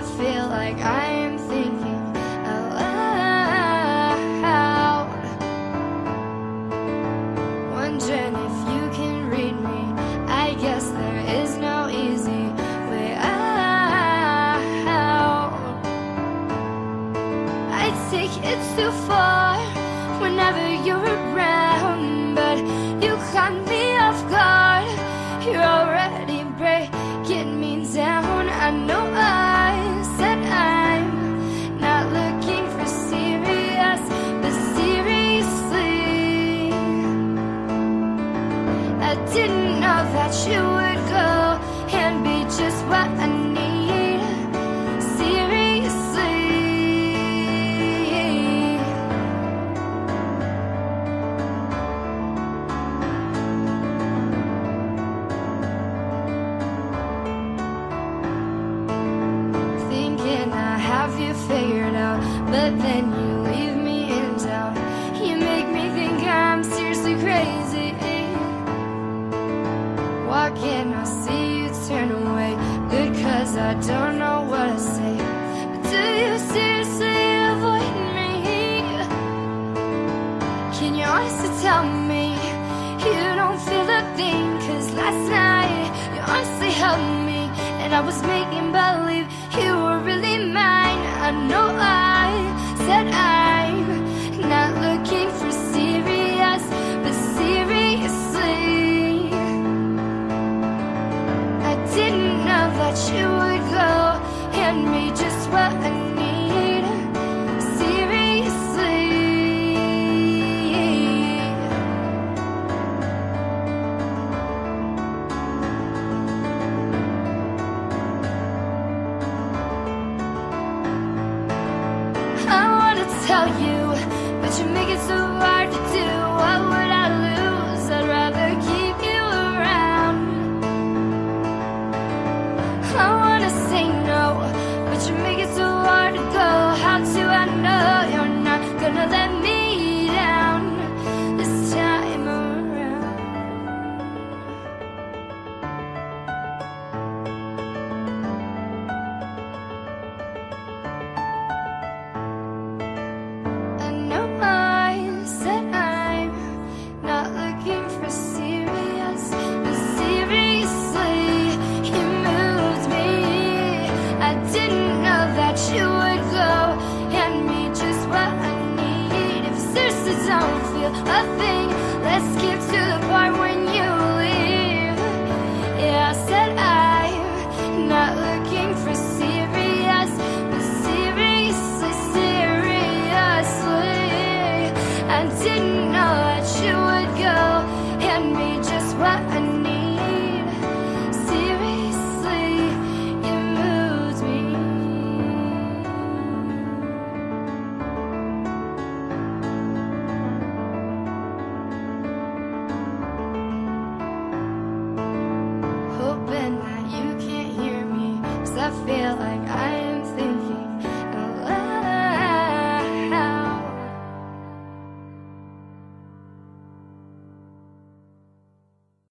I feel like I am thinking out. Wondering if you can read me. I guess there is no easy way out. I take it too far whenever you're didn't know that you would go and be just what I need. Seriously. thinking I have you figured out, but then you cause I don't know what to say. But do you seriously avoid me? Can you honestly tell me you don't feel a thing? Cause last night you honestly held me, and I was making believe you were really mine. I know I said I'm not looking for serious, but seriously, I didn't know that you just what I need. Seriously. I wanna tell you, a thing, let's skip to the part when you leave. Yeah, I said I'm not looking for serious, but seriously, seriously, I didn't feel like